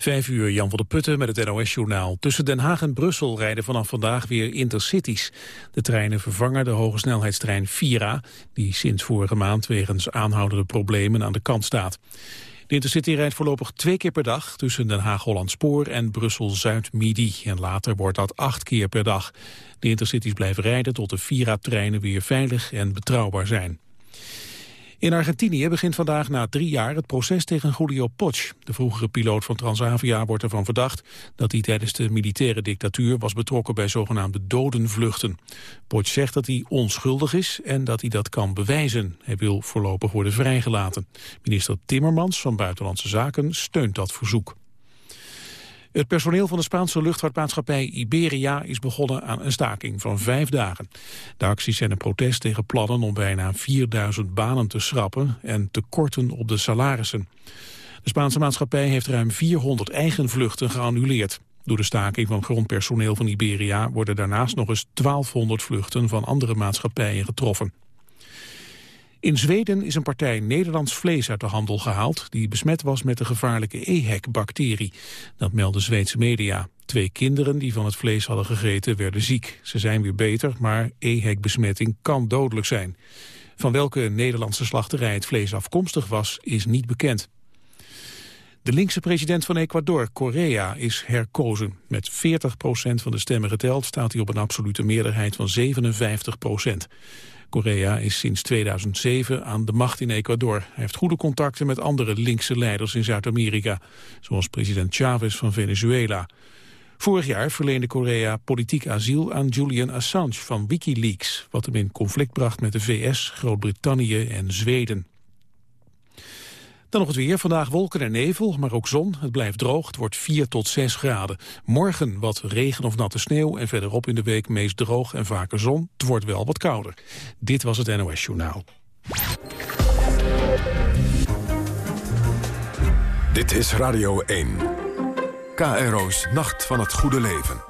Vijf uur, Jan van der Putten met het NOS-journaal. Tussen Den Haag en Brussel rijden vanaf vandaag weer intercities. De treinen vervangen de hogesnelheidstrein Vira... die sinds vorige maand wegens aanhoudende problemen aan de kant staat. De Intercity rijdt voorlopig twee keer per dag... tussen Den Haag-Holland Spoor en Brussel-Zuid-Midi. En later wordt dat acht keer per dag. De intercities blijven rijden tot de Vira-treinen weer veilig en betrouwbaar zijn. In Argentinië begint vandaag na drie jaar het proces tegen Julio Poch. De vroegere piloot van Transavia wordt ervan verdacht dat hij tijdens de militaire dictatuur was betrokken bij zogenaamde dodenvluchten. Poch zegt dat hij onschuldig is en dat hij dat kan bewijzen. Hij wil voorlopig worden vrijgelaten. Minister Timmermans van Buitenlandse Zaken steunt dat verzoek. Het personeel van de Spaanse luchtvaartmaatschappij Iberia is begonnen aan een staking van vijf dagen. De acties zijn een protest tegen plannen om bijna 4000 banen te schrappen en te korten op de salarissen. De Spaanse maatschappij heeft ruim 400 eigen vluchten geannuleerd. Door de staking van grondpersoneel van Iberia worden daarnaast nog eens 1200 vluchten van andere maatschappijen getroffen. In Zweden is een partij Nederlands vlees uit de handel gehaald... die besmet was met de gevaarlijke EHEC-bacterie. Dat melden Zweedse media. Twee kinderen die van het vlees hadden gegeten werden ziek. Ze zijn weer beter, maar EHEC-besmetting kan dodelijk zijn. Van welke Nederlandse slachterij het vlees afkomstig was, is niet bekend. De linkse president van Ecuador, Correa, is herkozen. Met 40% van de stemmen geteld staat hij op een absolute meerderheid van 57 Korea is sinds 2007 aan de macht in Ecuador. Hij heeft goede contacten met andere linkse leiders in Zuid-Amerika, zoals president Chavez van Venezuela. Vorig jaar verleende Korea politiek asiel aan Julian Assange van Wikileaks, wat hem in conflict bracht met de VS, Groot-Brittannië en Zweden. Dan nog het weer. Vandaag wolken en nevel, maar ook zon. Het blijft droog. Het wordt 4 tot 6 graden. Morgen wat regen of natte sneeuw. En verderop in de week meest droog en vaker zon. Het wordt wel wat kouder. Dit was het NOS Journaal. Dit is Radio 1. KRO's Nacht van het Goede Leven.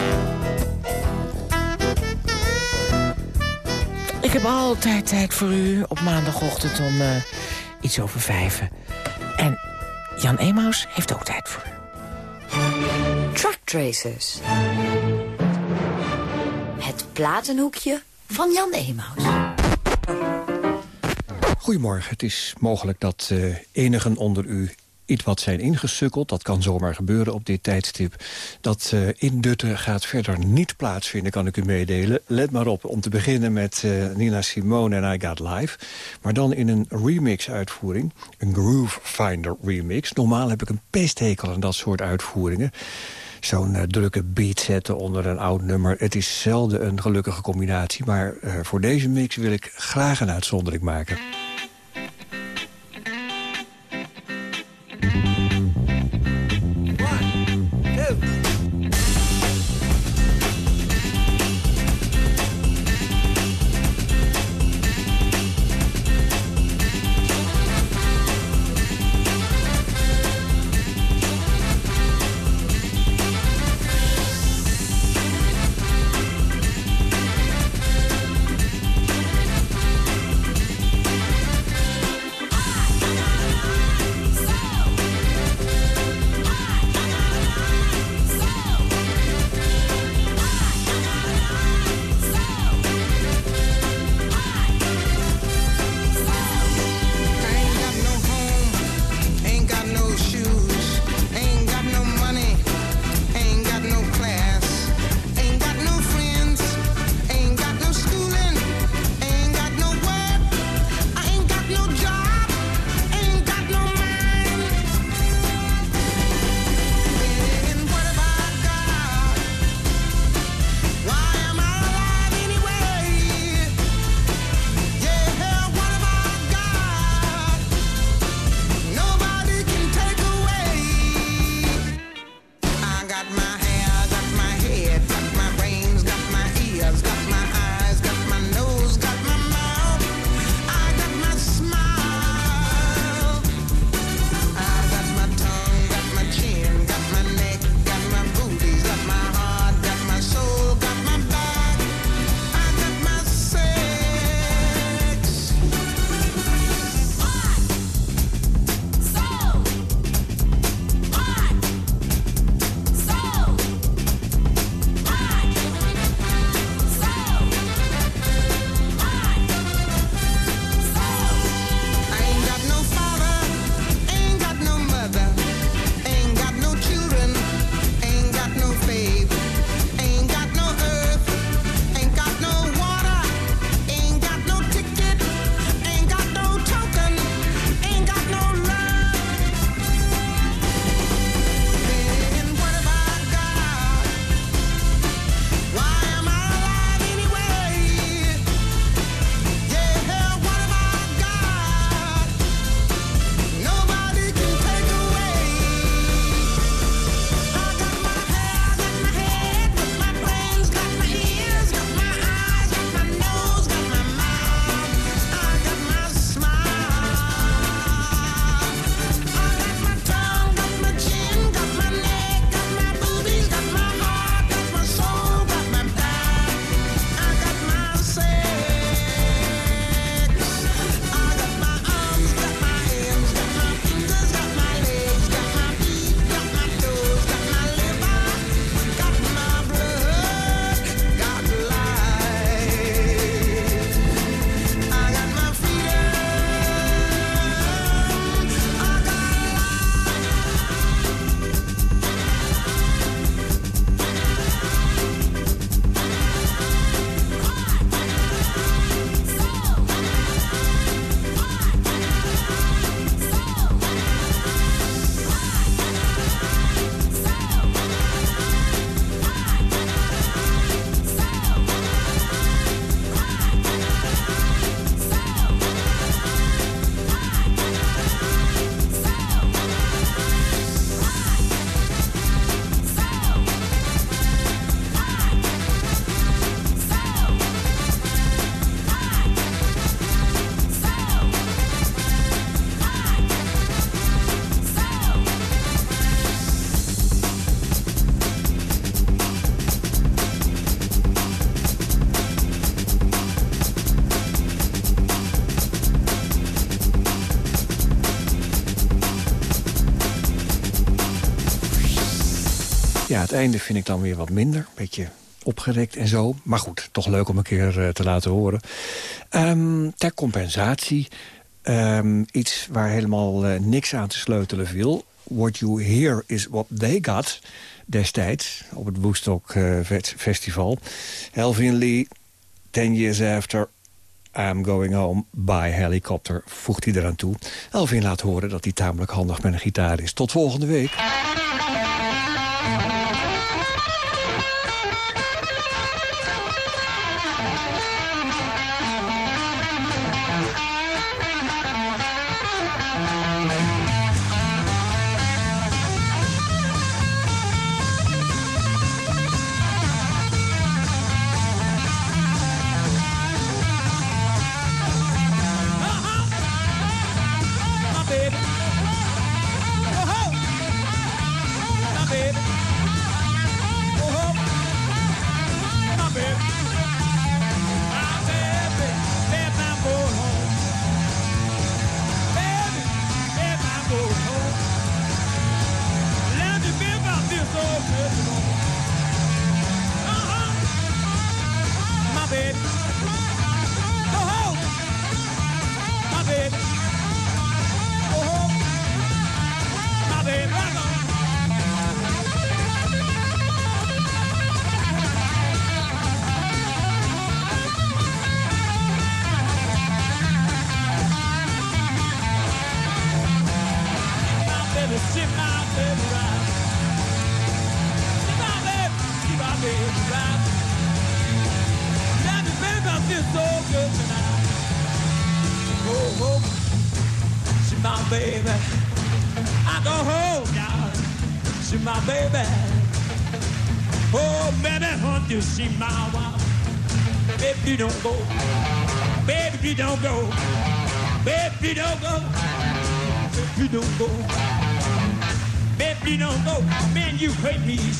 Ik heb altijd tijd voor u op maandagochtend om uh, iets over vijven. En Jan Emaus heeft ook tijd voor u. Truck Tracers. Het platenhoekje van Jan Emaus. Goedemorgen. Het is mogelijk dat uh, enigen onder u iets wat zijn ingesukkeld. Dat kan zomaar gebeuren op dit tijdstip. Dat uh, indutten gaat verder niet plaatsvinden, kan ik u meedelen. Let maar op, om te beginnen met uh, Nina Simone en I Got Live. Maar dan in een remix-uitvoering. Een Groove Finder remix. Normaal heb ik een pesthekel aan dat soort uitvoeringen zo'n uh, drukke beat zetten onder een oud nummer. Het is zelden een gelukkige combinatie. Maar voor deze mix wil ik graag een uitzondering maken. Het einde vind ik dan weer wat minder. Beetje opgerekt en zo. Maar goed, toch leuk om een keer eh, te laten horen. Ehm, ter compensatie, ehm, iets waar helemaal eh, niks aan te sleutelen viel. What you hear is what they got destijds op het Woodstock uh, Festival. Elvin Lee, 10 years after, I'm going home by helicopter, voegt hij eraan toe. Elvin laat horen dat hij tamelijk handig met een gitaar is. Tot volgende week.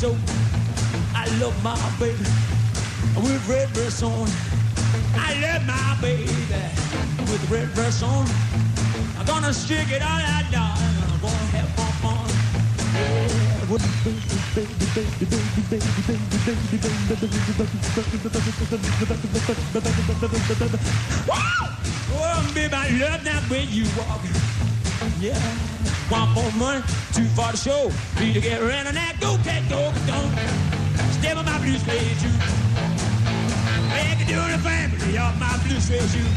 so. I love my baby with red dress on. I love my baby with red dress on. I'm gonna stick it all out now and I'm gonna have fun. fun. Woo! Oh, baby, I love that way you walk. Yeah. Want more money, too far to show. Need to get rid of that. Go, cat, go, don't. Step on my blue suede shoe. Make it do the family of my blue suede shoe.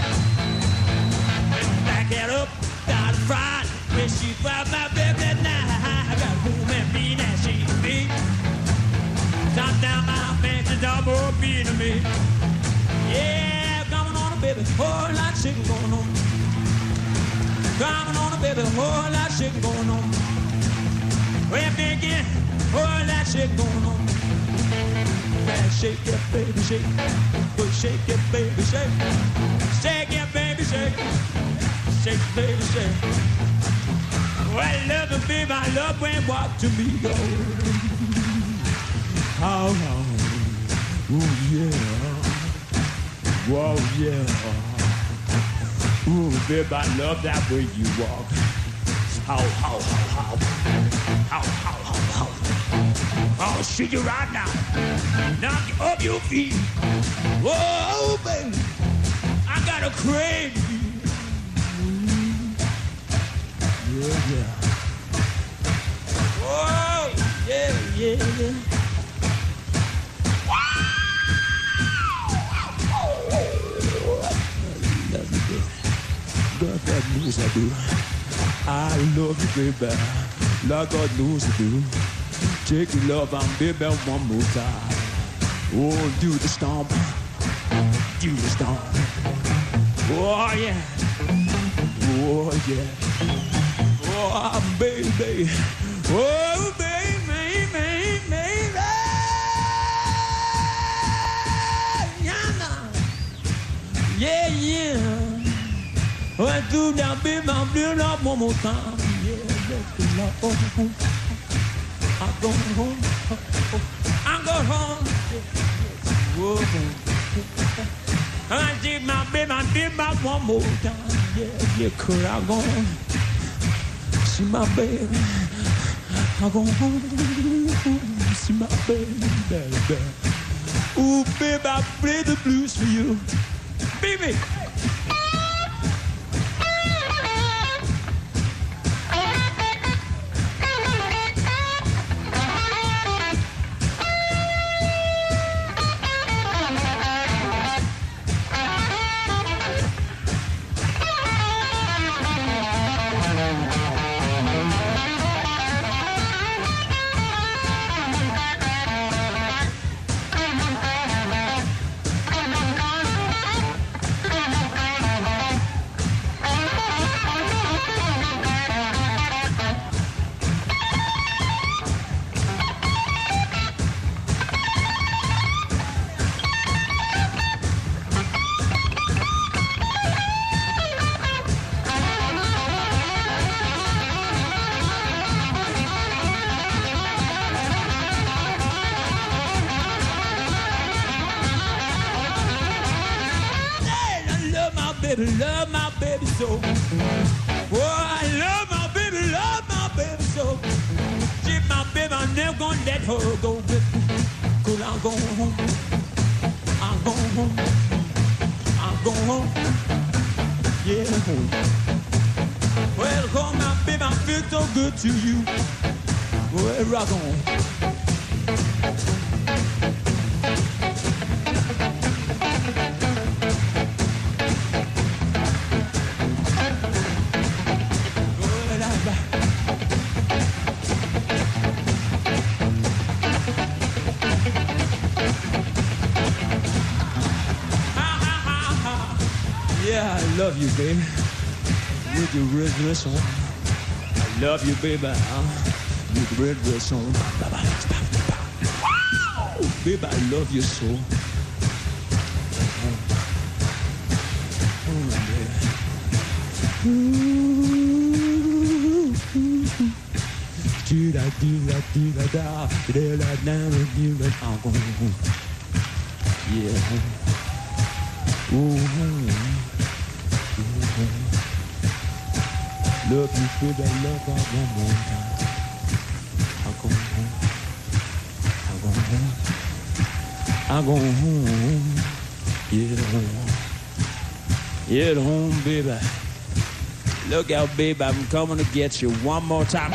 Back it up start fried when she found my baby now. I got home and mean as she be. Top down my fancy double being to me. Yeah, coming on a baby, whole lot of shit going on. Coming on a baby, whole lot of shit going on. Well, thinking, whole of shit going on. Better shake it, baby, shake. Good shake it, baby, shake. Shake it, baby, shake shake, baby, shake. Well, love and baby, my love went walk to me, oh. How long? Ooh, yeah. Whoa, yeah. Ooh, baby, I love that way you walk. How, how, how, how. How, how, how, how. I'll shake you right now. Knock you off your feet. Whoa, baby. I got a crazy yeah, yeah. Whoa, yeah, yeah, yeah. God, God knows I do. I love you, baby. Like God knows I do. Take your love and baby one more time. Oh, do the stomp. Do the stomp. Oh, yeah. Oh, yeah. Oh, baby. Oh, baby. Yeah, yeah. Well, do that, baby, I'm doing that one more time. Yeah, let's go home. I'm going home. I'm going home. Whoa. I did my baby, I did my one more time. Yeah, yeah, could I go see my baby. I go home, see my baby, baby. Ooh, baby, I play the blues for you. Baby. Go. Cause I'm going home. I'm going home. I'm going home. Yeah, home. Well, come my baby, I feel so good to you. Well, rock on. Love you, baby. With your red dress on. I love you, baby. With the red dress on. Baby, I love you so. Oh, baby. Do da do da do da da da da da da do da. I'm going home. Yeah. Ooh. Love you, baby, I love her one more time. I'm going home. I'm going home. I'm going home. Get home. Get home, baby. Look out, baby, I'm coming to get you one more time.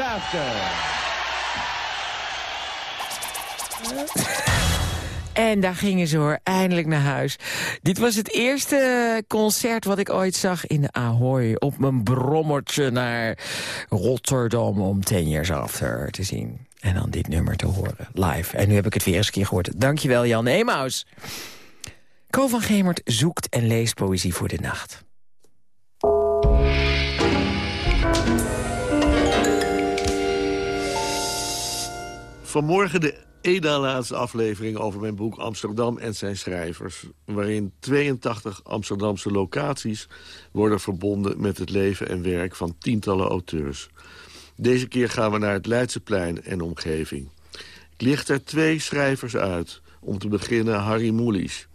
After. En daar gingen ze hoor, eindelijk naar huis. Dit was het eerste concert wat ik ooit zag in de Ahoy... op mijn brommertje naar Rotterdam om Ten Years After te zien. En dan dit nummer te horen, live. En nu heb ik het weer eens een keer gehoord. Dankjewel, Jan Emaus. Ko van Gemert zoekt en leest poëzie voor de nacht. Vanmorgen de ena laatste aflevering over mijn boek Amsterdam en zijn schrijvers... waarin 82 Amsterdamse locaties worden verbonden met het leven en werk van tientallen auteurs. Deze keer gaan we naar het Leidseplein en omgeving. Ik licht er twee schrijvers uit. Om te beginnen Harry Mulisch.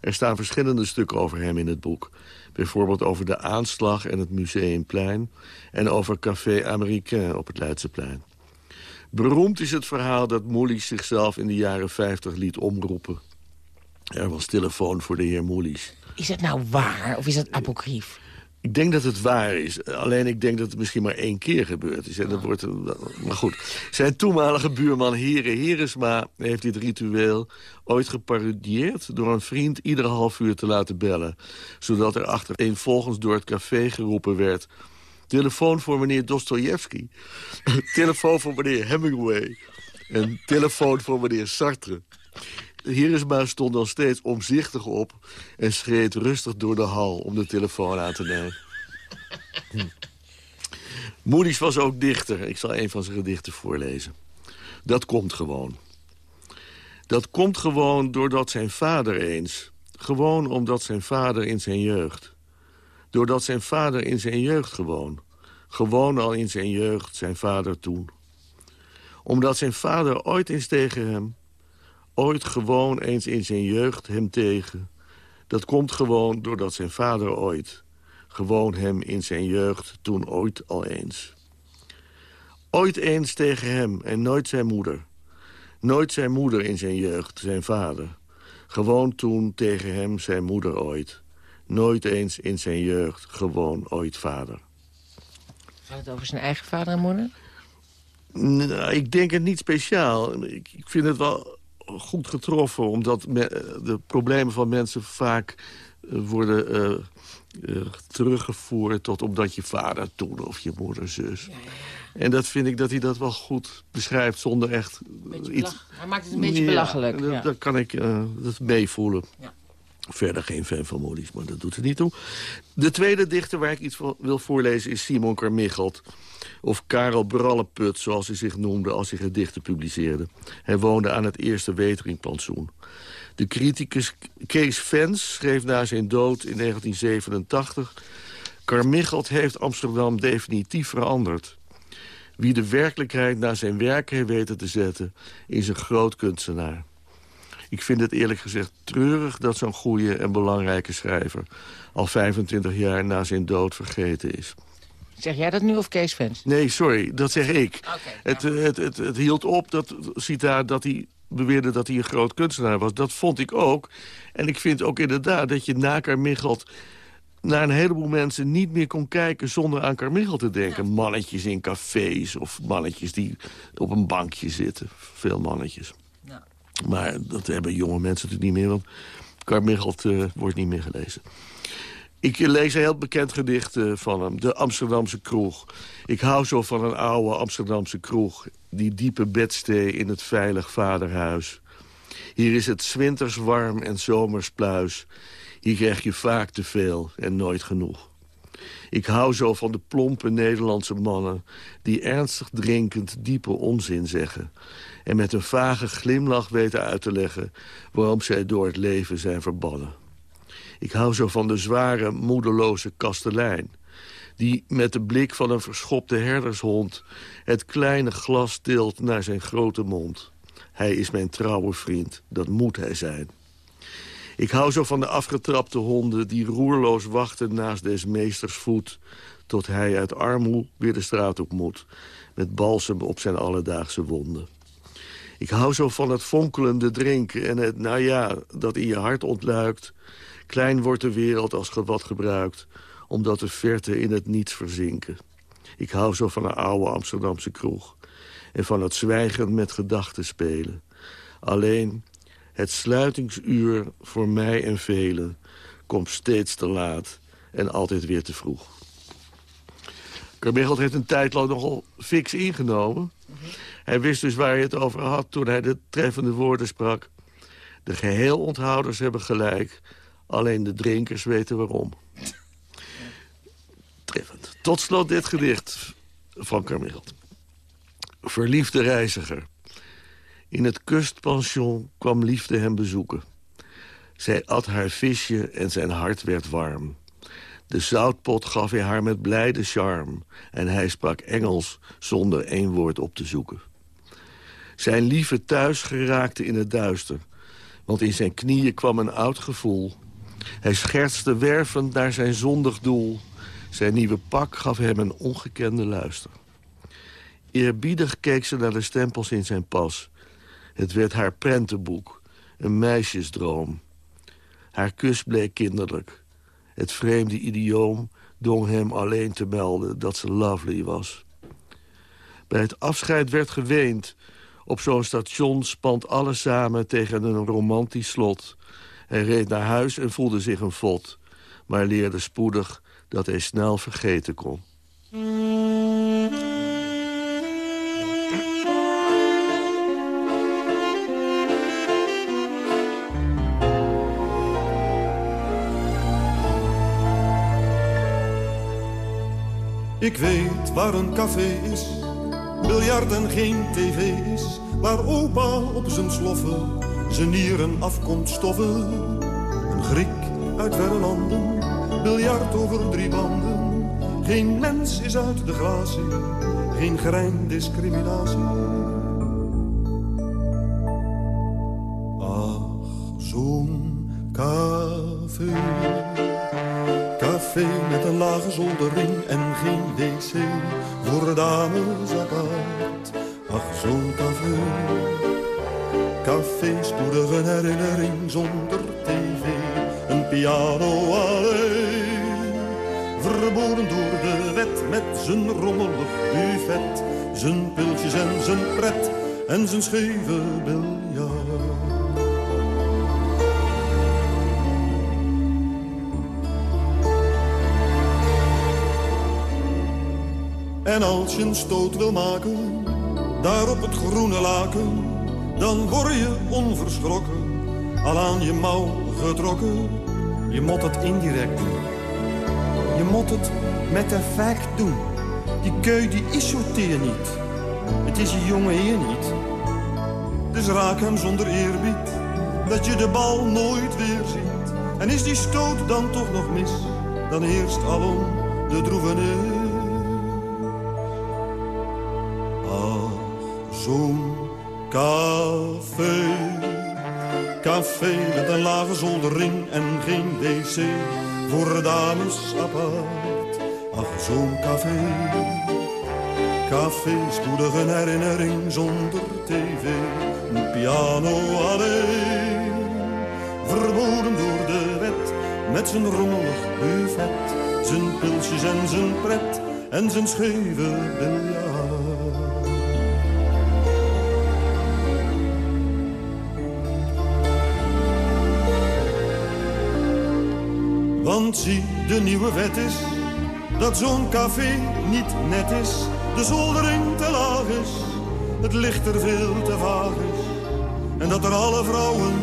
Er staan verschillende stukken over hem in het boek. Bijvoorbeeld over de aanslag en het Museumplein... en over Café Américain op het Leidseplein. Beroemd is het verhaal dat Moelis zichzelf in de jaren 50 liet omroepen. Er was telefoon voor de heer Moelis. Is het nou waar of is het apocrief? Ik denk dat het waar is. Alleen ik denk dat het misschien maar één keer gebeurd is. En dat wordt, maar goed. Zijn toenmalige buurman Here Heresma heeft dit ritueel ooit geparodieerd... door een vriend iedere half uur te laten bellen. Zodat er achtereenvolgens door het café geroepen werd... Telefoon voor meneer Dostoevsky. telefoon voor meneer Hemingway. En telefoon voor meneer Sartre. Hierisma stond dan steeds omzichtig op... en schreed rustig door de hal om de telefoon aan te nemen. Hm. Moody's was ook dichter. Ik zal een van zijn gedichten voorlezen. Dat komt gewoon. Dat komt gewoon doordat zijn vader eens... gewoon omdat zijn vader in zijn jeugd... doordat zijn vader in zijn jeugd gewoon... gewoon al in zijn jeugd zijn vader toen... omdat zijn vader ooit eens tegen hem ooit gewoon eens in zijn jeugd hem tegen. Dat komt gewoon doordat zijn vader ooit... gewoon hem in zijn jeugd toen ooit al eens. Ooit eens tegen hem en nooit zijn moeder. Nooit zijn moeder in zijn jeugd, zijn vader. Gewoon toen tegen hem zijn moeder ooit. Nooit eens in zijn jeugd, gewoon ooit vader. Gaat het over zijn eigen vader en moeder? Nou, ik denk het niet speciaal. Ik, ik vind het wel goed getroffen. Omdat de problemen van mensen vaak eh, worden uh, uh, teruggevoerd... tot omdat je vader toen of je moeder zus. Ja, ja, En dat vind ik dat hij dat wel goed beschrijft zonder echt... Iets... Hij maakt het een beetje belachelijk. Dat, dat kan ik dat meevoelen. Verder geen fan van Molly's, maar dat doet er niet toe. De tweede dichter waar ik iets van wil voorlezen is Simon Carmichelt. Of Karel Bralleput, zoals hij zich noemde als hij gedichten publiceerde. Hij woonde aan het eerste Weteringplantsoen. De criticus Kees Vens schreef na zijn dood in 1987... Carmichelt heeft Amsterdam definitief veranderd. Wie de werkelijkheid naar zijn werk heeft weten te zetten... is een groot kunstenaar. Ik vind het eerlijk gezegd treurig dat zo'n goede en belangrijke schrijver... al 25 jaar na zijn dood vergeten is. Zeg jij dat nu of Kees Vens? Nee, sorry, dat zeg ik. het, het, het, het, hield op, dat citaat, dat hij beweerde dat hij een groot kunstenaar was. Dat vond ik ook. En ik vind ook inderdaad dat je na Carmichelt naar een heleboel mensen niet meer kon kijken zonder aan Carmichel te denken. Mannetjes in cafés of mannetjes die op een bankje zitten. Veel mannetjes. Maar dat hebben jonge mensen natuurlijk niet meer, want Carmichelt uh, wordt niet meer gelezen. Ik lees een heel bekend gedicht uh, van hem, De Amsterdamse Kroeg. Ik hou zo van een oude Amsterdamse kroeg... die diepe bedstee in het veilig vaderhuis. Hier is het winters warm en zomers pluis. Hier krijg je vaak te veel en nooit genoeg. Ik hou zo van de plompe Nederlandse mannen... die ernstig drinkend diepe onzin zeggen... en met een vage glimlach weten uit te leggen... waarom zij door het leven zijn verbannen. Ik hou zo van de zware, moedeloze kastelein... die met de blik van een verschopte herdershond... het kleine glas tilt naar zijn grote mond. Hij is mijn trouwe vriend, dat moet hij zijn. Ik hou zo van de afgetrapte honden die roerloos wachten naast des meesters voet... tot hij uit armoe weer de straat op moet... met balsem op zijn alledaagse wonden. Ik hou zo van het fonkelende drinken en het, nou ja, dat in je hart ontluikt... Klein wordt de wereld als wat gebruikt, omdat de verte in het niets verzinken. Ik hou zo van een oude Amsterdamse kroeg en van het zwijgen met gedachten spelen. Alleen, Het sluitingsuur voor mij en velen komt steeds te laat en altijd weer te vroeg. Carmichael heeft een tijd lang nogal fix ingenomen. Hij wist dus waar hij het over had toen hij de treffende woorden sprak. De geheel onthouders hebben gelijk, alleen de drinkers weten waarom. Treffend. Tot slot dit gedicht van Carmichael. Verliefde reiziger. In het kustpension kwam liefde hem bezoeken. Zij at haar visje en zijn hart werd warm. De zoutpot gaf hij haar met blijde charme... en hij sprak Engels zonder één woord op te zoeken. Zijn lieve thuis geraakte in het duister... want in zijn knieën kwam een oud gevoel. Hij schertste wervend naar zijn zondig doel. Zijn nieuwe pak gaf hem een ongekende luister. Eerbiedig keek ze naar de stempels in zijn pas. Het werd haar prentenboek, een meisjesdroom. Haar kus bleek kinderlijk. Het vreemde idioom dong hem alleen te melden dat ze lovely was. Bij het afscheid werd geweend. Op zo'n station spant alles samen tegen een romantisch slot. Hij reed naar huis en voelde zich een vod. Maar leerde spoedig dat hij snel vergeten kon. Ik weet waar een café is, biljart en geen tv is. Waar opa op zijn sloffen zijn nieren afkomt stoffen. Een Griek uit verre landen, biljart over drie banden. Geen mens is uit de glazen, geen grein discriminatie. Ach, zo'n café café met een lage zoldering en geen wc voor dames apart. Ach, zo'n café. Café, spoedige herinnering zonder tv. Een piano alleen. Verboden door de wet met zijn rommelig buffet. Zijn piltjes en zijn pret en zijn scheve biljart. En als je een stoot wil maken, daar op het groene laken, dan word je onverschrokken, al aan je mouw getrokken. Je moet het indirect doen. Je moet het met effect doen. Die keu die is zo teer niet. Het is je jonge heer niet. Dus raak hem zonder eerbied, dat je de bal nooit weer ziet. En is die stoot dan toch nog mis, dan eerst alom de droevenis. Zo'n café. Café met een lage zoldering en geen wc voor dames apart. Ach, zo'n café. Café, spoedig herinnering zonder tv. Een piano alleen. Verboden door de wet, met zijn rommelig buffet. Zijn pilsjes en zijn pret en zijn scheve biljart. Want zie, de nieuwe wet is dat zo'n café niet net is. De zoldering te laag is, het licht er veel te vaag is. En dat er alle vrouwen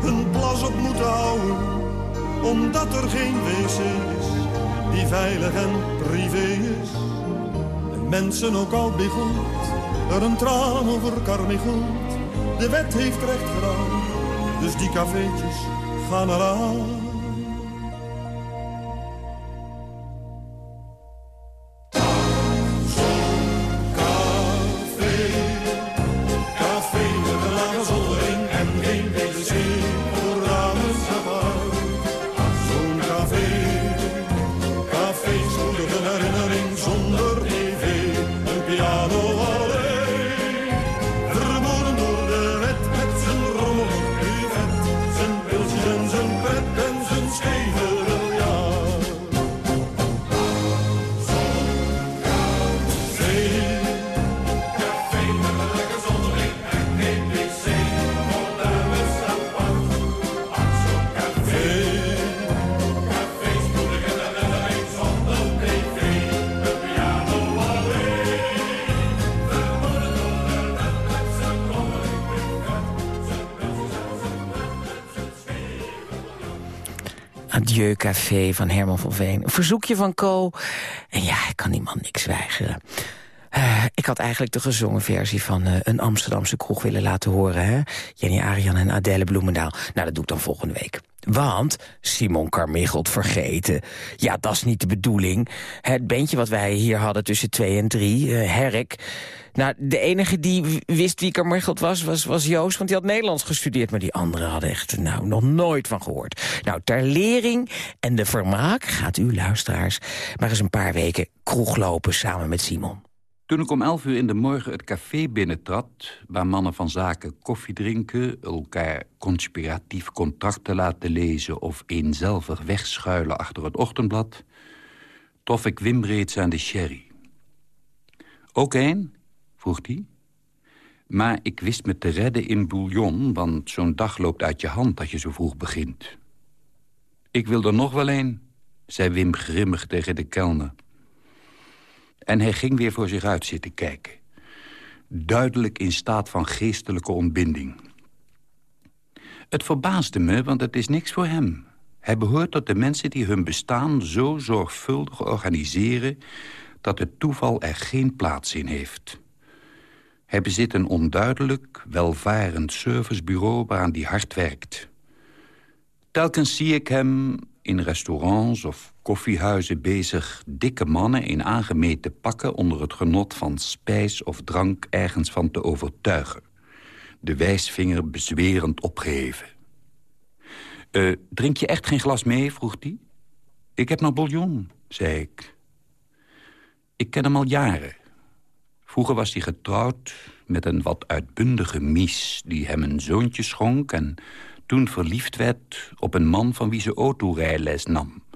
hun plas op moeten houden. Omdat er geen wc is die veilig en privé is. En mensen ook al biggelt, er een traan over karmichelt. De wet heeft recht gedaan, dus die cafeetjes gaan eraan. Café van Herman van Veen. Een verzoekje van Co. En ja, ik kan die man niks weigeren. Ik had eigenlijk de gezongen versie van uh, een Amsterdamse kroeg willen laten horen. Hè? Jenny Arian en Adèle Bloemendaal. Nou, dat doe ik dan volgende week. Want Simon Carmichelt vergeten. Ja, dat is niet de bedoeling. Het bandje wat wij hier hadden tussen twee en drie, uh, Herk... Nou, de enige die wist wie Carmichelt was, was, was Joost, want die had Nederlands gestudeerd. Maar die anderen hadden echt nou, nog nooit van gehoord. Nou, ter lering en de vermaak gaat u, luisteraars, maar eens een paar weken kroeglopen samen met Simon. Toen ik om elf uur in de morgen het café binnentrad... waar mannen van zaken koffie drinken... elkaar conspiratief contracten laten lezen... of eenzelvig wegschuilen achter het ochtendblad... trof ik Wim reeds aan de sherry. Ook één? vroeg hij. Maar ik wist me te redden in bouillon... want zo'n dag loopt uit je hand als je zo vroeg begint. Ik wil er nog wel een, zei Wim grimmig tegen de kelner... En hij ging weer voor zich uit zitten kijken. Duidelijk in staat van geestelijke ontbinding. Het verbaasde me, want het is niks voor hem. Hij behoort tot de mensen die hun bestaan zo zorgvuldig organiseren... dat het toeval er geen plaats in heeft. Hij bezit een onduidelijk, welvarend servicebureau waaraan hij hard werkt. Telkens zie ik hem in restaurants of koffiehuizen bezig... dikke mannen in aangemeten pakken onder het genot van spijs of drank ergens van te overtuigen. De wijsvinger bezwerend opgeheven. Uh, drink je echt geen glas mee, vroeg hij. Ik heb nog bouillon, zei ik. Ik ken hem al jaren. Vroeger was hij getrouwd met een wat uitbundige mies... die hem een zoontje schonk en toen verliefd werd op een man van wie ze autorijles nam.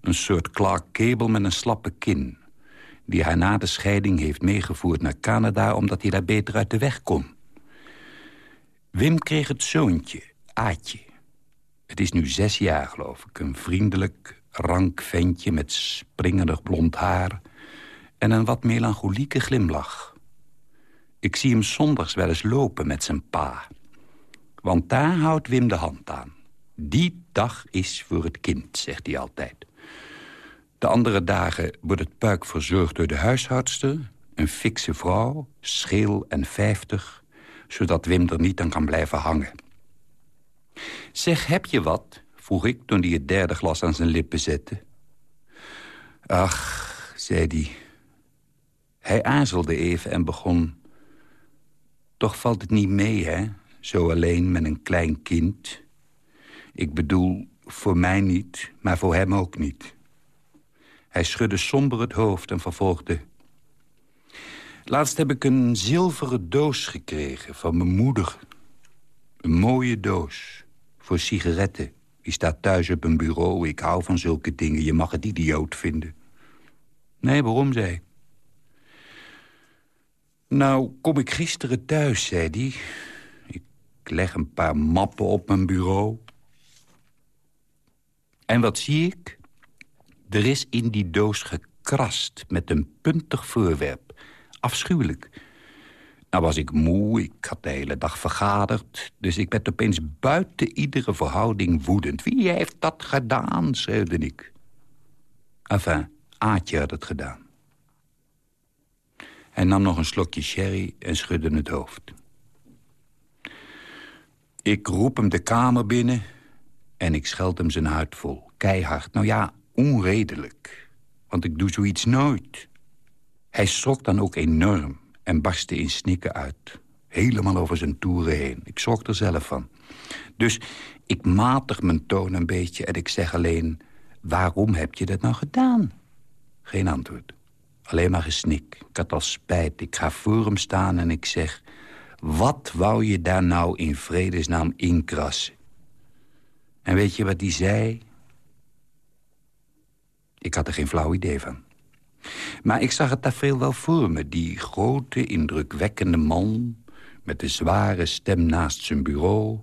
Een soort Clark Cable met een slappe kin. Die haar na de scheiding heeft meegevoerd naar Canada... omdat hij daar beter uit de weg kon. Wim kreeg het zoontje, Aatje. Het is nu zes jaar, geloof ik. Een vriendelijk, rank ventje met springerig blond haar... en een wat melancholieke glimlach. Ik zie hem zondags wel eens lopen met zijn pa... Want daar houdt Wim de hand aan. Die dag is voor het kind, zegt hij altijd. De andere dagen wordt het puik verzorgd door de huishoudster... een fikse vrouw, scheel en vijftig... zodat Wim er niet aan kan blijven hangen. Zeg, heb je wat? vroeg ik toen hij het derde glas aan zijn lippen zette. Ach, zei hij. Hij aarzelde even en begon... Toch valt het niet mee, hè? Zo alleen met een klein kind. Ik bedoel, voor mij niet, maar voor hem ook niet. Hij schudde somber het hoofd en vervolgde... Laatst heb ik een zilveren doos gekregen van mijn moeder. Een mooie doos. Voor sigaretten. Die staat thuis op een bureau. Ik hou van zulke dingen. Je mag het idioot vinden. Nee, waarom, zei Nou, kom ik gisteren thuis, zei hij leg een paar mappen op mijn bureau. En wat zie ik? Er is in die doos gekrast met een puntig voorwerp. Afschuwelijk. Nou was ik moe, ik had de hele dag vergaderd... dus ik werd opeens buiten iedere verhouding woedend. Wie heeft dat gedaan, schreeuwde ik. Enfin, Aatje had het gedaan. Hij nam nog een slokje sherry en schudde het hoofd. Ik roep hem de kamer binnen en ik scheld hem zijn hart vol. Keihard. Nou ja, onredelijk. Want ik doe zoiets nooit. Hij schrok dan ook enorm en barstte in snikken uit. Helemaal over zijn toeren heen. Ik schrok er zelf van. Dus ik matig mijn toon een beetje en ik zeg alleen... waarom heb je dat nou gedaan? Geen antwoord. Alleen maar gesnik. Ik had al spijt. Ik ga voor hem staan en ik zeg... Wat wou je daar nou in vredesnaam inkrassen? En weet je wat hij zei? Ik had er geen flauw idee van. Maar ik zag het tafereel wel voor me. Die grote, indrukwekkende man... met de zware stem naast zijn bureau...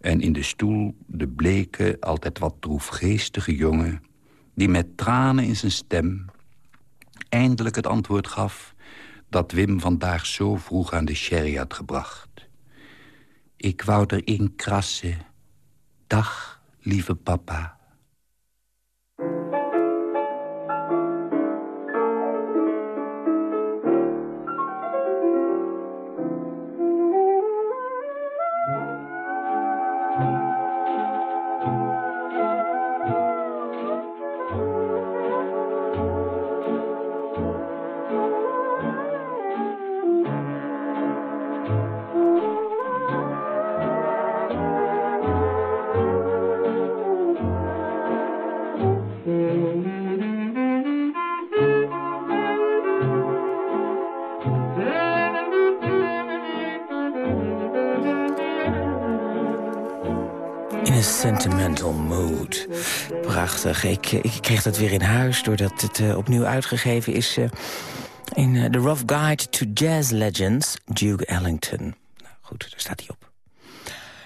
en in de stoel de bleke, altijd wat droefgeestige jongen... die met tranen in zijn stem eindelijk het antwoord gaf dat Wim vandaag zo vroeg aan de sherry had gebracht. Ik wou erin krassen. Dag, lieve papa. Prachtig. Ik, kreeg dat weer in huis doordat het uh, opnieuw uitgegeven is... Uh, in The Rough Guide to Jazz Legends, Duke Ellington. Nou, goed, daar staat hij op.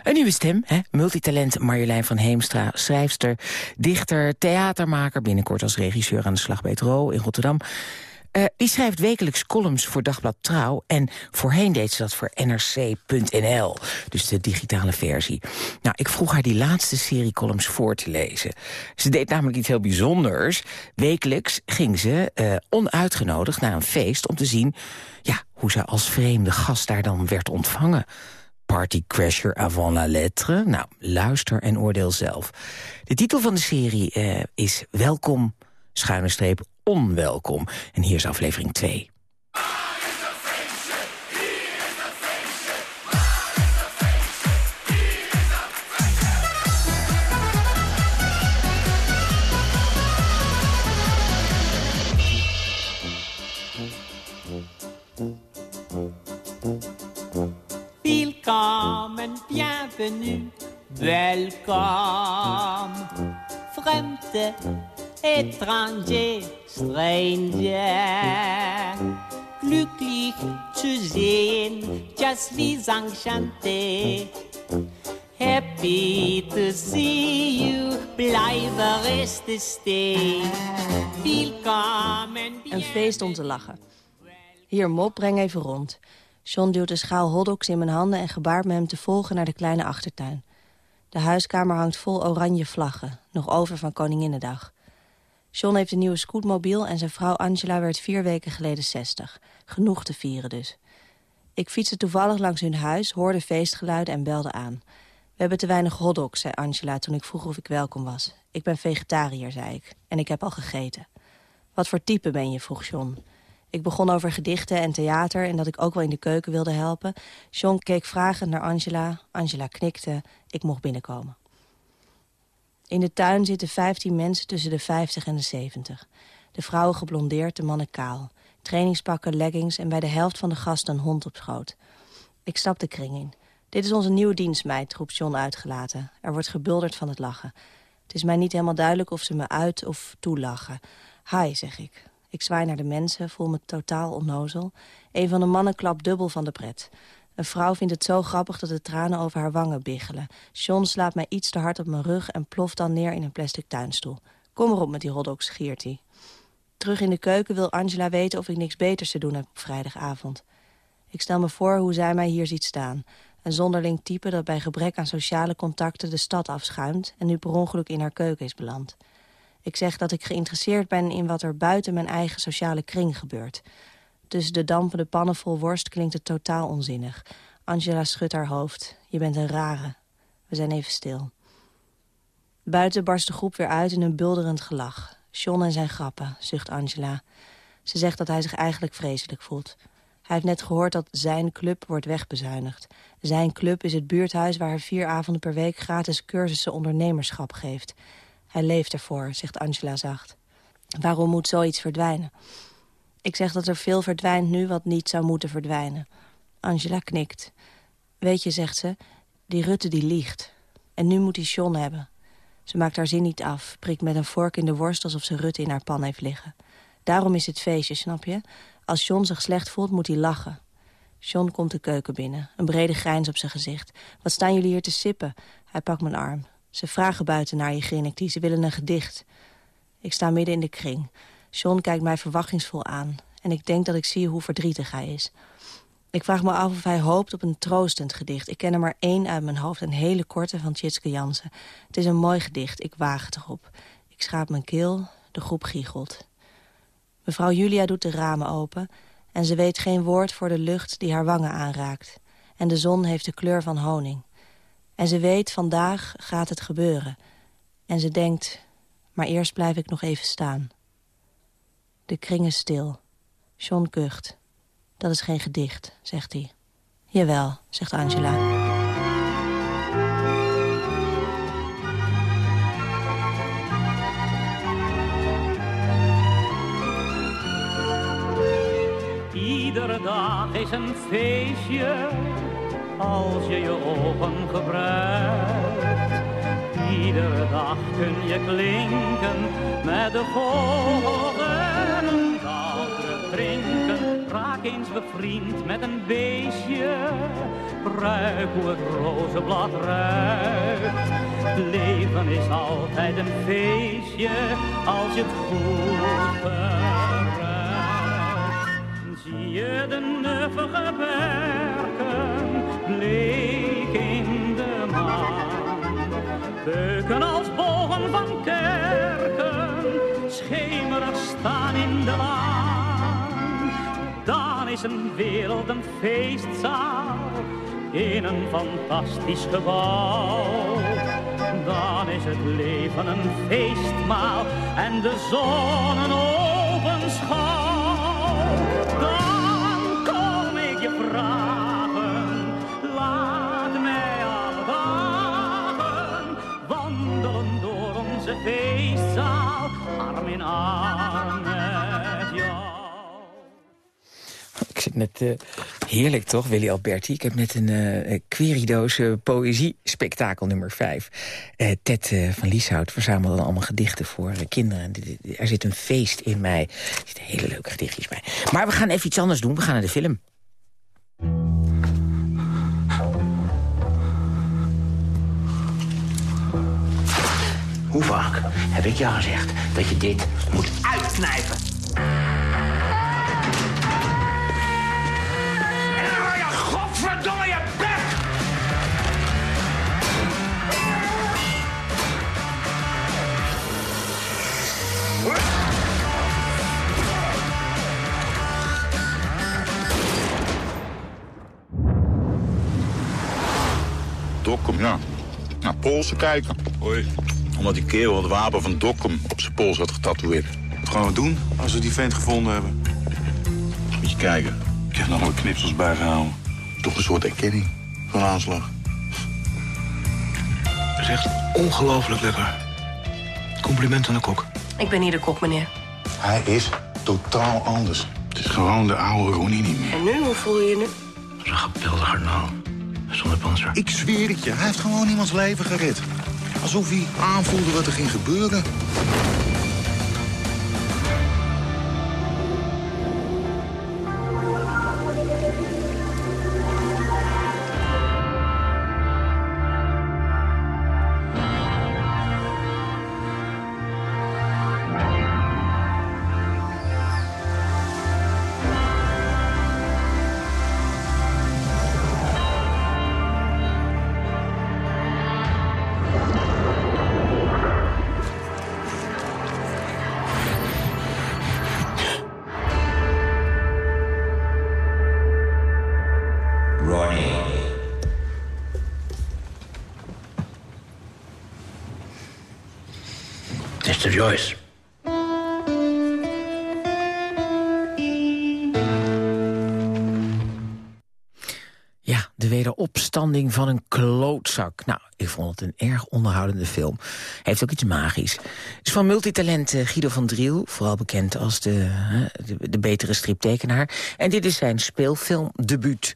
Een nieuwe stem, hè? multitalent Marjolein van Heemstra, schrijfster, dichter, theatermaker... binnenkort als regisseur aan de Slag bij het in Rotterdam... Uh, die schrijft wekelijks columns voor Dagblad Trouw... en voorheen deed ze dat voor nrc.nl, dus de digitale versie. Nou, ik vroeg haar die laatste serie columns voor te lezen. Ze deed namelijk iets heel bijzonders. Wekelijks ging ze uh, onuitgenodigd naar een feest om te zien... Ja, hoe ze als vreemde gast daar dan werd ontvangen. Partycrasher avant la lettre. Nou, luister en oordeel zelf. De titel van de serie uh, is Welkom, schuine streep, onwelkom. En hier is aflevering 2. Willkommen, bienvenue, welkom. Vreemde étranger, stranger. Glücklich zu sehen, just wie enchanté. Happy to see you, blijven. Willkommen. Een feest om te lachen. Hier, mop, breng even rond. John duwt een schaal hotdogs in mijn handen en gebaart me hem te volgen naar de kleine achtertuin. De huiskamer hangt vol oranje vlaggen, nog over van Koninginnedag. John heeft een nieuwe scootmobiel en zijn vrouw Angela werd vier weken geleden 60. Genoeg te vieren dus. Ik fietste toevallig langs hun huis, hoorde feestgeluiden en belde aan. We hebben te weinig hotdogs, zei Angela toen ik vroeg of ik welkom was. Ik ben vegetariër, zei ik, en ik heb al gegeten. Wat voor type ben je, vroeg John. Ik begon over gedichten en theater en dat ik ook wel in de keuken wilde helpen. John keek vragend naar Angela. Angela knikte. Ik mocht binnenkomen. In de tuin zitten 15 mensen tussen de 50 en de 70. De vrouwen geblondeerd, de mannen kaal. Trainingspakken, leggings en bij de helft van de gasten een hond op schoot. Ik stap de kring in. Dit is onze nieuwe dienstmeid, roept John uitgelaten. Er wordt gebulderd van het lachen. Het is mij niet helemaal duidelijk of ze me uit of toelachen. Hi, zeg ik. Ik zwaai naar de mensen, voel me totaal onnozel. Een van de mannen klapt dubbel van de pret. Een vrouw vindt het zo grappig dat de tranen over haar wangen biggelen. John slaat mij iets te hard op mijn rug en ploft dan neer in een plastic tuinstoel. Kom erop met die hotdogs, giert hij. Terug in de keuken wil Angela weten of ik niks beters te doen heb op vrijdagavond. Ik stel me voor hoe zij mij hier ziet staan. Een zonderling type dat bij gebrek aan sociale contacten de stad afschuimt... en nu per ongeluk in haar keuken is beland. Ik zeg dat ik geïnteresseerd ben in wat er buiten mijn eigen sociale kring gebeurt. Tussen de dampende pannen vol worst klinkt het totaal onzinnig. Angela schudt haar hoofd. Je bent een rare. We zijn even stil. Buiten barst de groep weer uit in een bulderend gelach. John en zijn grappen, zucht Angela. Ze zegt dat hij zich eigenlijk vreselijk voelt. Hij heeft net gehoord dat zijn club wordt wegbezuinigd. Zijn club is het buurthuis waar hij vier avonden per week gratis cursussen ondernemerschap geeft. Hij leeft ervoor, zegt Angela zacht. Waarom moet zoiets verdwijnen? Ik zeg dat er veel verdwijnt nu wat niet zou moeten verdwijnen. Angela knikt. Weet je, zegt ze, die Rutte die liegt. En nu moet hij John hebben. Ze maakt haar zin niet af, prikt met een vork in de worst... alsof ze Rutte in haar pan heeft liggen. Daarom is het feestje, snap je? Als John zich slecht voelt, moet hij lachen. John komt de keuken binnen, een brede grijns op zijn gezicht. Wat staan jullie hier te sippen? Hij pakt mijn arm. Ze vragen buiten naar je, grinnik die. Ze willen een gedicht. Ik sta midden in de kring. John kijkt mij verwachtingsvol aan. En ik denk dat ik zie hoe verdrietig hij is. Ik vraag me af of hij hoopt op een troostend gedicht. Ik ken er maar één uit mijn hoofd, een hele korte van Tjitske Jansen. Het is een mooi gedicht, ik waag het erop. Ik schaap mijn keel, de groep giechelt. Mevrouw Julia doet de ramen open... en ze weet geen woord voor de lucht die haar wangen aanraakt. En de zon heeft de kleur van honing. En ze weet, vandaag gaat het gebeuren. En ze denkt, maar eerst blijf ik nog even staan. De kring is stil. John kucht. Dat is geen gedicht, zegt hij. Jawel, zegt Angela. Iedere dag is een feestje als je je ogen gebruikt Iedere dag kun je klinken met de vogels een terug drinken. Raak eens bevriend met een beestje, ruik hoe het rozenblad ruikt. Leven is altijd een feestje als je het goed gebruikt. Zie je de nuffige berken, bleek in de maan. Beuken als bogen van kerken, schemerig staan in de laan. Dan is een wereld een feestzaal, in een fantastisch gebouw. Dan is het leven een feestmaal en de zon een open schouw. In arm jou. Ik zit net... eh, heerlijk toch, Willy Alberti? Ik heb net een eh queridoze poëzie-spektakel nummer 5. Eh, Ted eh, van Lieshout verzamelde allemaal gedichten voor eh, kinderen. Er zit een feest in mij. Er zitten hele leuke gedichtjes bij. Maar we gaan even iets anders doen. We gaan naar de film. Hoe vaak heb ik jou gezegd dat je dit moet uitknijpen? En dan hou je godverdomme je bek! Dokkum, ja. Nou, Poolse kijken. Hoi. Omdat die kerel het wapen van Dokkum op zijn pols had getatoeëerd. Wat gaan we doen als we die vent gevonden hebben? Moet je kijken. Ik heb nog wel knipsels bijgehouden. Toch een soort erkenning van een aanslag. Dat is echt ongelooflijk lekker. Compliment aan de kok. Ik ben hier de kok, meneer. Hij is totaal anders. Het is gewoon de oude Ronnie niet meer. En nu, hoe voel je je nu? Zo'n geweldige nou. Zonder panzer. Ik zweer het je, hij heeft gewoon iemands leven gered. Alsof hij aanvoelde wat er ging gebeuren. Ja, de wederopstanding van een klootzak. Nou, ik vond het een erg onderhoudende film. Heeft ook iets magisch. Het is van multitalent eh, Guido van Driel, vooral bekend als de, de, de betere striptekenaar. En dit is zijn speelfilmdebuut.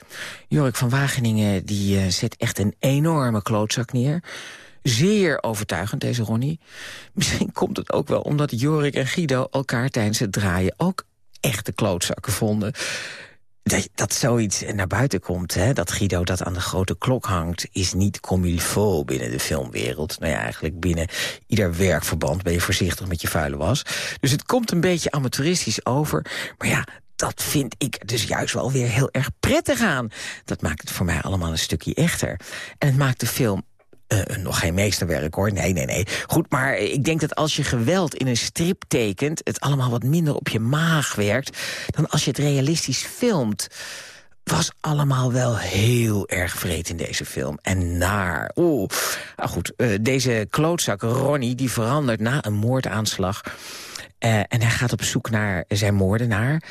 Jorik van Wageningen die, eh, zet echt een enorme klootzak neer. Zeer overtuigend, deze Ronnie. Misschien komt het ook wel omdat Jorik en Guido elkaar tijdens het draaien ook echte klootzakken vonden dat, dat zoiets naar buiten komt, hè, dat Guido dat aan de grote klok hangt... is niet comme il faut binnen de filmwereld. Nou ja, eigenlijk binnen ieder werkverband ben je voorzichtig met je vuile was. Dus het komt een beetje amateuristisch over. Maar ja, dat vind ik dus juist wel weer heel erg prettig aan. Dat maakt het voor mij allemaal een stukje echter. En het maakt de film eh, nog geen meesterwerk hoor, nee, nee, nee. Goed, maar ik denk dat als je geweld in een strip tekent... het allemaal wat minder op je maag werkt... dan als je het realistisch filmt was allemaal wel heel erg vreed in deze film. En naar. Oeh. Nou goed, eh, deze klootzak Ronnie die verandert na een moordaanslag. Eh, en hij gaat op zoek naar zijn moordenaar.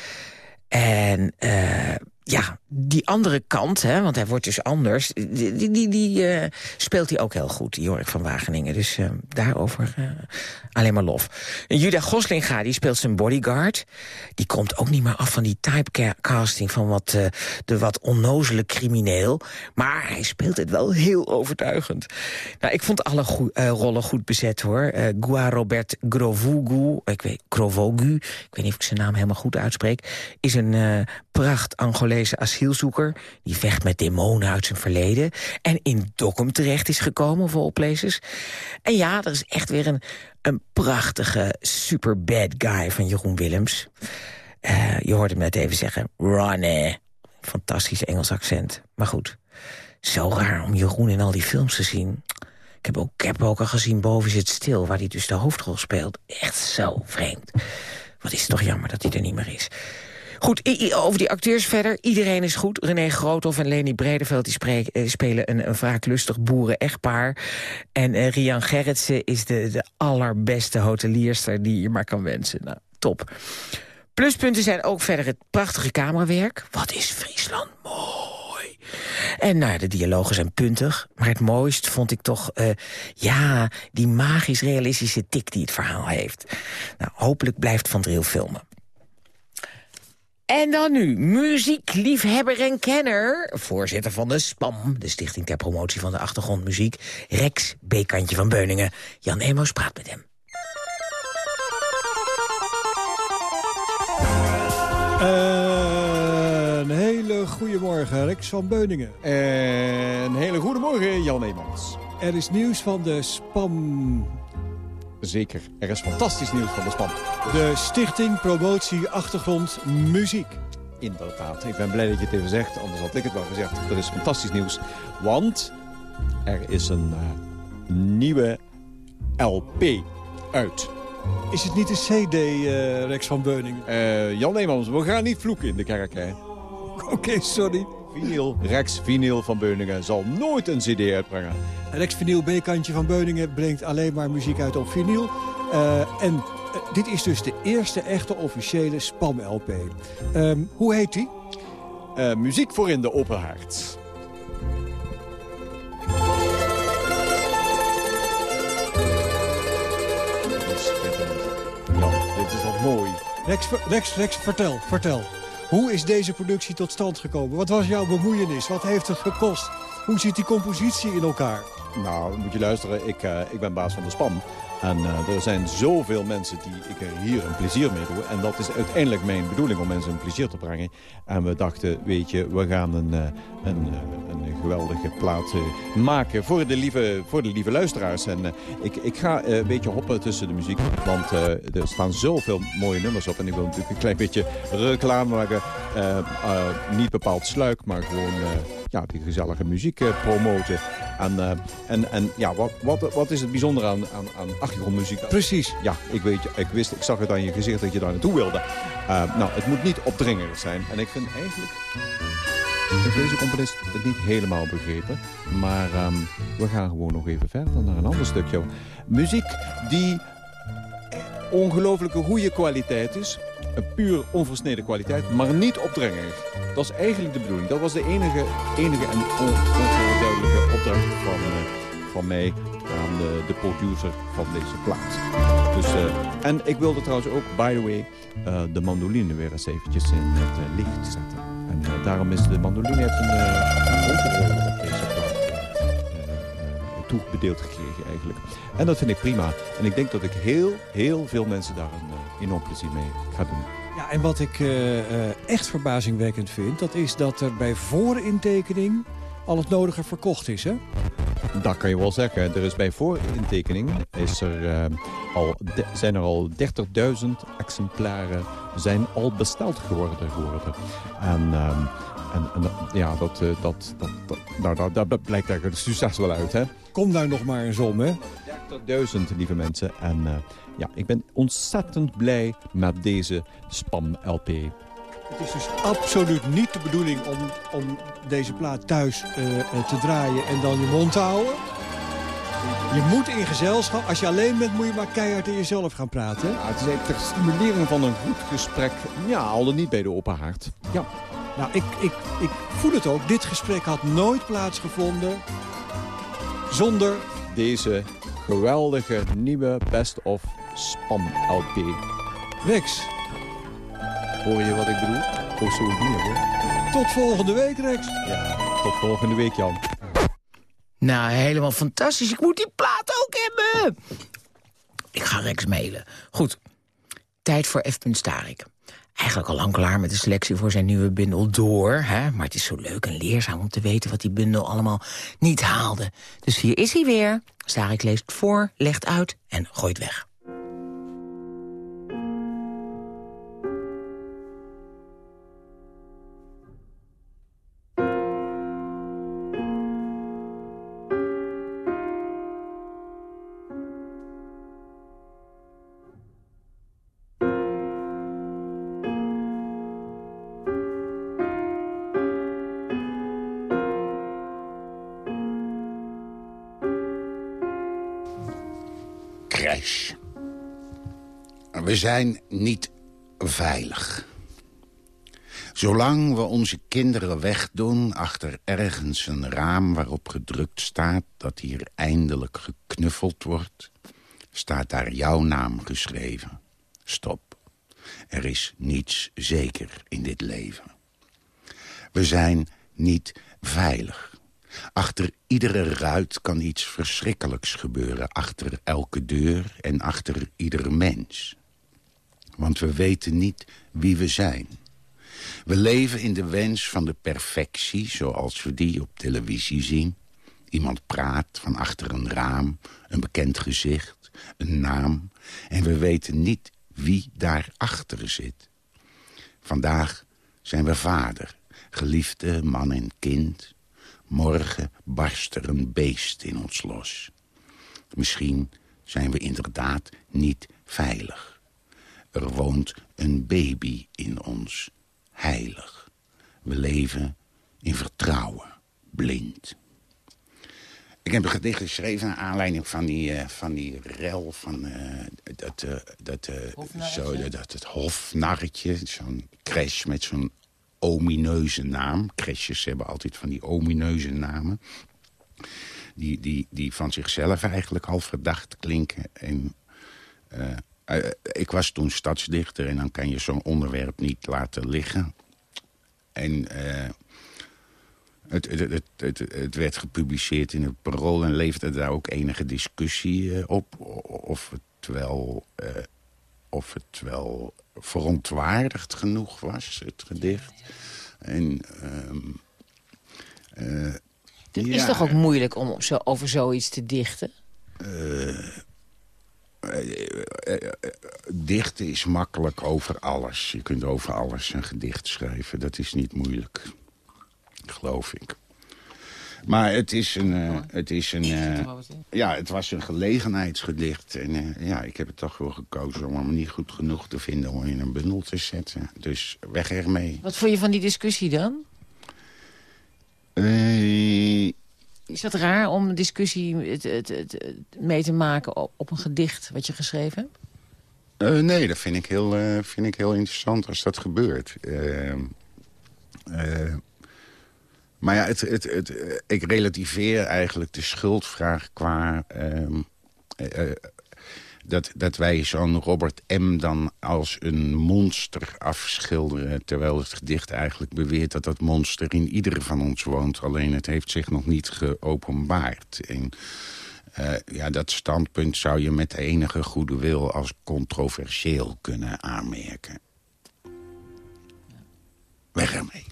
En eh, ja, die andere kant, hè, want hij wordt dus anders... die, die, die, eh, speelt hij ook heel goed, die Jorik van Wageningen. Dus uh, daarover uh, alleen maar lof. Judah Goslinga, die speelt zijn bodyguard. Die komt ook niet meer af van die typecasting... van wat, de wat onnozele crimineel. Maar hij speelt het wel heel overtuigend. Nou, ik vond alle rollen goed bezet, hoor. Gua Robert Grovugu, ik weet, Grovogu... ik weet niet of ik zijn naam helemaal goed uitspreek... is een pracht Angolese asielzoeker... die vecht met demonen uit zijn verleden... en in Dokkum terecht is gekomen, voor places. En ja, er is echt weer een, een prachtige super bad guy van Jeroen Willems. Uh, je hoort hem net even zeggen, Ronnie. Fantastisch Engels accent. Maar goed, zo raar om Jeroen in al die films te zien. Ik heb ook, heb ook al gezien Boven zit stil, waar hij dus de hoofdrol speelt. Echt zo vreemd. Wat is het toch jammer dat hij er niet meer is. Goed, over die acteurs verder. Iedereen is goed. René Groothoff en Leni Bredeveld die eh, spelen een, een vaak lustig boeren-echtpaar. En uh, Rian Gerritsen is de, de allerbeste hotelierster die je maar kan wensen. Nou, top. Pluspunten zijn ook verder het prachtige camerawerk. Wat is Friesland mooi. En nou de dialogen zijn puntig. Maar het mooist vond ik toch, uh, ja, die magisch-realistische tik die het verhaal heeft. Nou, hopelijk blijft Van Driel filmen. En dan nu, muziekliefhebber en kenner, voorzitter van de SPAM... de Stichting ter Promotie van de Achtergrondmuziek... Rex Bekantje van Beuningen. Jan Emos praat met hem. Een hele goede morgen, Rex van Beuningen. Een hele goede morgen, Jan Emos. Er is nieuws van de SPAM Zeker, er is fantastisch nieuws van de span. De Stichting Promotie Achtergrond Muziek. Inderdaad, ik ben blij dat je het even zegt, anders had ik het wel gezegd. Dat is fantastisch nieuws, want er is een uh, nieuwe LP uit. Is het niet een cd, uh, Rex van Beuning? Uh, Jan Neemans, we gaan niet vloeken in de kerk, hè? Oké, okay, sorry. Vinyl, Rex Vinyl van Beuningen zal nooit een cd uitbrengen. Rex Vinyl B-kantje van Beuningen brengt alleen maar muziek uit op vinyl. Uh, en uh, dit is dus de eerste echte officiële Spam-LP. Um, hoe heet die? Uh, muziek voor in de open haard. Ja, dit is toch mooi. Rex, Rex, Rex, vertel, vertel. Hoe is deze productie tot stand gekomen? Wat was jouw bemoeienis? Wat heeft het gekost? Hoe zit die compositie in elkaar? Nou, moet je luisteren. Ik, uh, ik ben baas van de SPAM. En uh, er zijn zoveel mensen die ik er hier een plezier mee doe. En dat is uiteindelijk mijn bedoeling om mensen een plezier te brengen. En we dachten, weet je, we gaan een, uh, een, een geweldige plaat maken voor de lieve, voor de lieve luisteraars. En ik, ik ga een beetje hoppen tussen de muziek. Want er staan zoveel mooie nummers op. En ik wil natuurlijk een klein beetje reclame maken. niet bepaald sluik, maar gewoon ja, die gezellige muziek promoten. En, uh, en, en ja, wat, wat, wat is het bijzonder aan, aan, aan achtergrondmuziek? Precies. Ja, ik, weet, ik wist, ik zag het aan je gezicht dat je daar naartoe wilde. Uh, nou, het moet niet opdringerig zijn. En ik vind eigenlijk... heeft deze componist het niet helemaal begrepen. Maar um, we gaan gewoon nog even verder naar een ander stukje. Muziek die ongelooflijke goede kwaliteit is. Een puur onversneden kwaliteit, maar niet opdringerig. Dat is eigenlijk de bedoeling. Dat was de enige, enige en onduidelijke opdracht van, uh, van mij aan de, de, producer van deze plaat. Dus, uh, en ik wilde trouwens ook, by the way, uh, de mandoline weer eens eventjes in het licht zetten. En daarom is de mandoline heeft een, een op deze plaat toebedeeld gekregen eigenlijk. En dat vind ik prima. En ik denk dat ik heel, heel veel mensen daar een uh, enorm plezier mee ga doen. Ja, en wat ik uh, uh, echt verbazingwekkend vind... dat is dat er bij voorintekening al het nodige verkocht is, hè? Dat kan je wel zeggen. Er is bij voorintekening is er, al zijn er al 30.000 exemplaren zijn al besteld geworden. geworden. En... En, en, ja, dat, dat, dat, dat, nou, dat, dat blijkt eigenlijk het succes wel uit, hè? Kom daar nog maar eens om, hè? 30.000, lieve mensen. En uh, ja, ik ben ontzettend blij met deze Spam-LP. Het is dus absoluut niet de bedoeling om, om deze plaat thuis uh, te draaien en dan je mond te houden. Je moet in gezelschap, als je alleen bent, moet je maar keihard in jezelf gaan praten. Ja, het is ter stimulering van een goed gesprek. Ja, al dan niet bij de open haard. Ja. Nou, ik, ik, ik voel het ook. Dit gesprek had nooit plaatsgevonden zonder... Deze geweldige nieuwe Best of Spam LP. Rex. Hoor je wat ik bedoel? Zo hier, hoor. Tot volgende week, Rex. Ja, tot volgende week, Jan. Nou, helemaal fantastisch. Ik moet die plaat ook hebben. Ik ga Rex mailen. Goed. Tijd voor F. Starik. Eigenlijk al lang klaar met de selectie voor zijn nieuwe bundel Door. Hè? Maar het is zo leuk en leerzaam om te weten wat die bundel allemaal niet haalde. Dus hier is hij weer. Starik leest voor, legt uit en gooit weg. We zijn niet veilig. Zolang we onze kinderen wegdoen achter ergens een raam waarop gedrukt staat... dat hier eindelijk geknuffeld wordt, staat daar jouw naam geschreven. Stop. Er is niets zeker in dit leven. We zijn niet veilig. Achter iedere ruit kan iets verschrikkelijks gebeuren. Achter elke deur en achter ieder mens. Want we weten niet wie we zijn. We leven in de wens van de perfectie, zoals we die op televisie zien. Iemand praat van achter een raam, een bekend gezicht, een naam. En we weten niet wie daarachter zit. Vandaag zijn we vader, geliefde man en kind. Morgen barst er een beest in ons los. Misschien zijn we inderdaad niet veilig. Er woont een baby in ons, heilig. We leven in vertrouwen, blind. Ik heb een gedicht geschreven naar aanleiding van die, uh, van die rel van uh, dat, uh, dat, zo, dat, dat het hofnarretje. Zo'n crash met zo'n omineuze naam. Crashes hebben altijd van die omineuze namen. Die, die, die van zichzelf eigenlijk al verdacht klinken. En, ik was toen stadsdichter en dan kan je zo'n onderwerp niet laten liggen. En het, het, het, het, het werd gepubliceerd in het Parool en leefde daar ook enige discussie op. Of het wel, uh, of het wel verontwaardigd genoeg was, het gedicht. En, uh, het is toch ook moeilijk om zo, over zoiets te dichten? Uh, dichten is makkelijk over alles. Je kunt over alles een gedicht schrijven. Dat is niet moeilijk geloof ik. Maar het is een... Uh, het is een uh, ja, het was een gelegenheidsgedicht. En uh, ja, ik heb het toch wel gekozen om hem niet goed genoeg te vinden... om in een bundel te zetten. Dus weg ermee. Wat vond je van die discussie dan? Is dat raar om discussie mee te maken op een gedicht wat je geschreven hebt? nee, dat vind ik, heel, vind ik heel interessant als dat gebeurt. Ehm, maar ja, het, het, ik relativeer eigenlijk de schuldvraag qua... Dat, dat wij zo'n Robert M. dan als een monster afschilderen... terwijl het gedicht eigenlijk beweert dat dat monster in ieder van ons woont. Alleen het heeft zich nog niet geopenbaard. En uh, ja, dat standpunt zou je met enige goede wil als controversieel kunnen aanmerken. Weg ermee.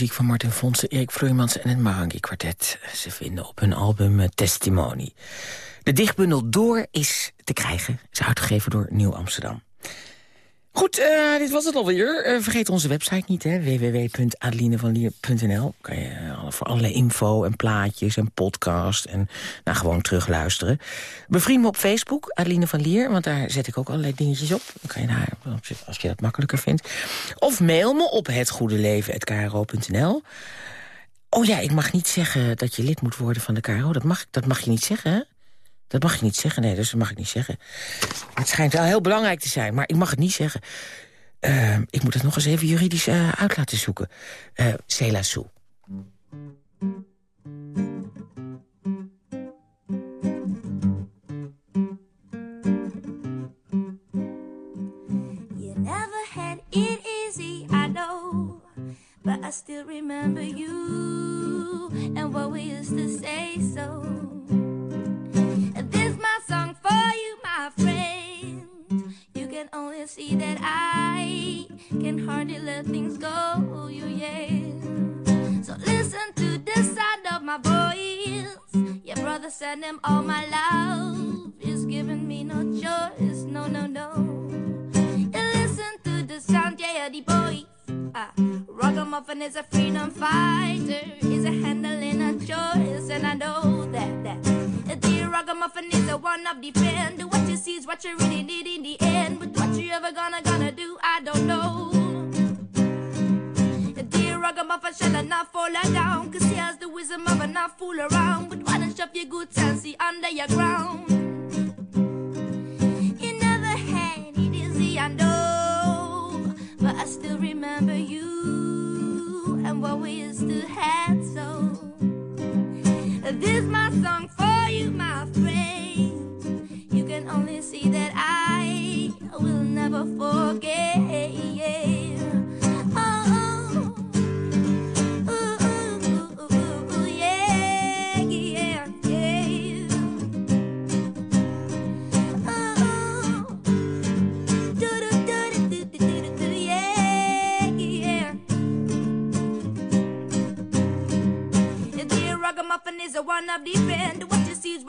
Muziek van Martin Fonsen, Erik Vloeimans en het Marangi Quartet. Ze vinden op hun album eh, Testimony. De dichtbundel Door is te krijgen. Is uitgegeven door Nieuw Amsterdam. Goed, uh, dit was het alweer. Uh, vergeet onze website niet, www.adelinevanlier.nl. Kan je voor allerlei info en plaatjes en podcast en nou, gewoon terugluisteren. Bevriend me op Facebook, Adeline van Lier, want daar zet ik ook allerlei dingetjes op. Dan kan je daar, als je dat makkelijker vindt. Of mail me op hetgoedeleven.kro.nl. Oh ja, ik mag niet zeggen dat je lid moet worden van de KRO. Dat mag, dat mag je niet zeggen, hè? Dat mag je niet zeggen, nee, dus dat mag ik niet zeggen. Het schijnt wel heel belangrijk te zijn, maar ik mag het niet zeggen. Uh, ik moet het nog eens even juridisch uh, uit laten zoeken. Uh, Sou. You never had it easy, I know. But I still remember you and what we used to say so. This my song for you, my friend. You can only see that I can hardly let things go, you yeah. So listen to this sound of my voice. Your brother said him all my love He's giving me no choice, no, no, no. You listen to the sound, yeah, the voice. Uh, Ragamuffin is a freedom fighter, He's a handling a choice, and I know that that. The ragamuffin is the one of defend. What you see is what you really need in the end. But what you ever gonna gonna do, I don't know. Ragamuffin shall not fall down. Cause has the wisdom of a not fool around. But why don't shove your good sense under your ground? You never had it easy, I know. But I still remember you and what we used to have so. This is my song for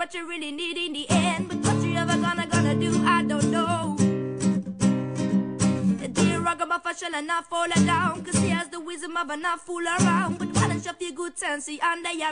What you really need in the end. But what you ever gonna gonna do, I don't know. The ragamuffin shall not fall down. Cause has the wisdom of a not fool around. But why don't you feel good sense see under your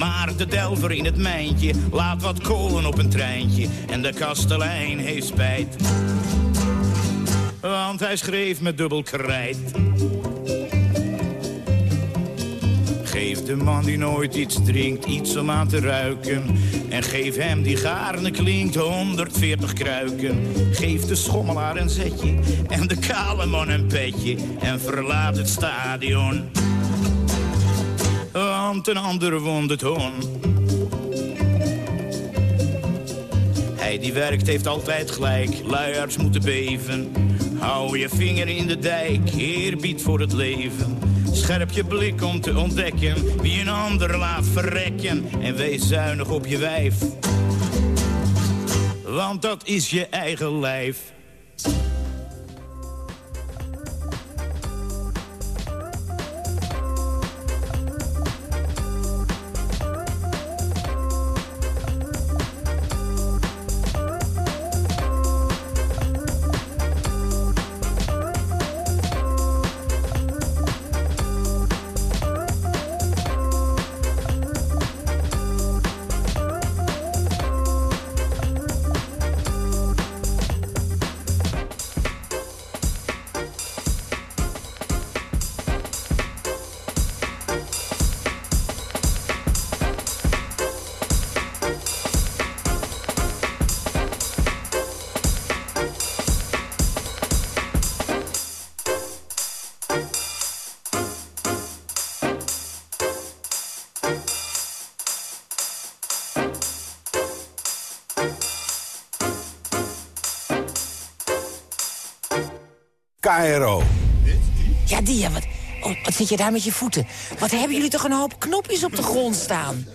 Maar de delver in het mijntje laat wat kolen op een treintje. En de kastelein heeft spijt. Want hij schreef met dubbel krijt. Geef de man die nooit iets drinkt iets om aan te ruiken. En geef hem die gaarne klinkt 140 kruiken. Geef de schommelaar een zetje en de kale man een petje. En verlaat het stadion. Want een ander wond het hon. Hij die werkt heeft altijd gelijk, luiarts moeten beven. Hou je vinger in de dijk, eerbied voor het leven. Scherp je blik om te ontdekken wie een ander laat verrekken. En wees zuinig op je wijf. Want dat is je eigen lijf. Wat, oh, wat zit je daar met je voeten? Wat hebben jullie toch een hoop knopjes op de grond staan?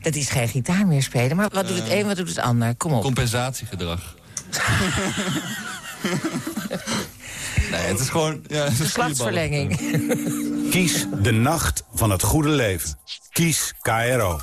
Dat is geen gitaar meer spelen, maar wat doet het een, wat doet het ander? Kom op. Compensatiegedrag. nee, het is gewoon... Ja, het is Geslachtsverlenging. Kies de nacht van het goede leven. Kies KRO.